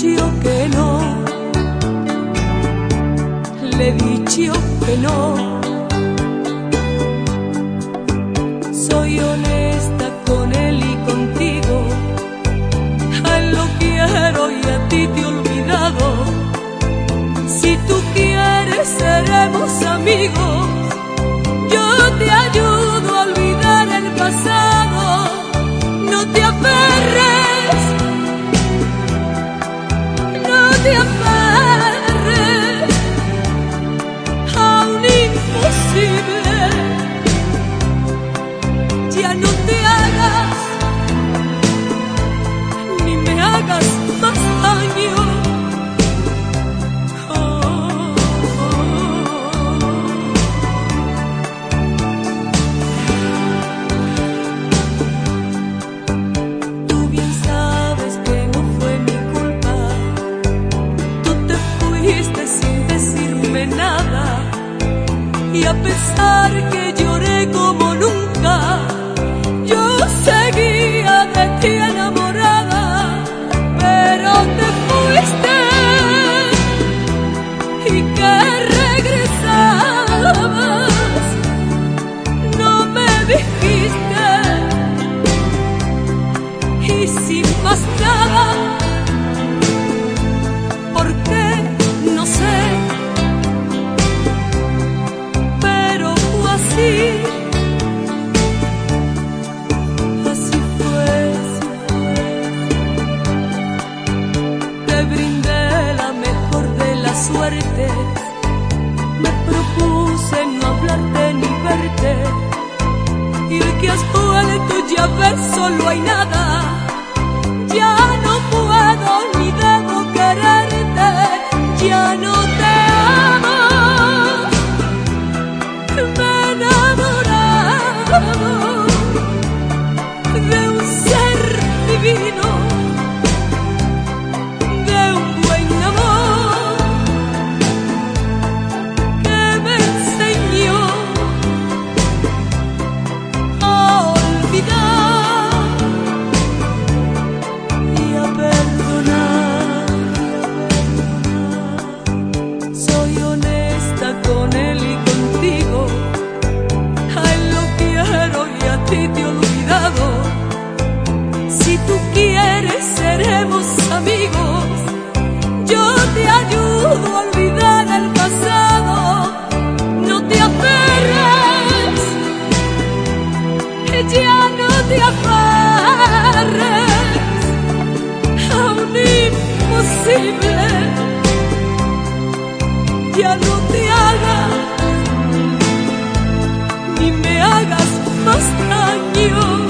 dicho que no, le he dicho que no. Soy honesta con él y contigo, a él lo quiero y a ti te he olvidado. Si tú quieres seremos amigos. No Y a pesar que lloré como nunca, cuando hay nada. Amigos. Yo te ayudo a olvidar el pasado. No te aferres ya no te aferres a un imposible, ya no te hagas ni me hagas más daño.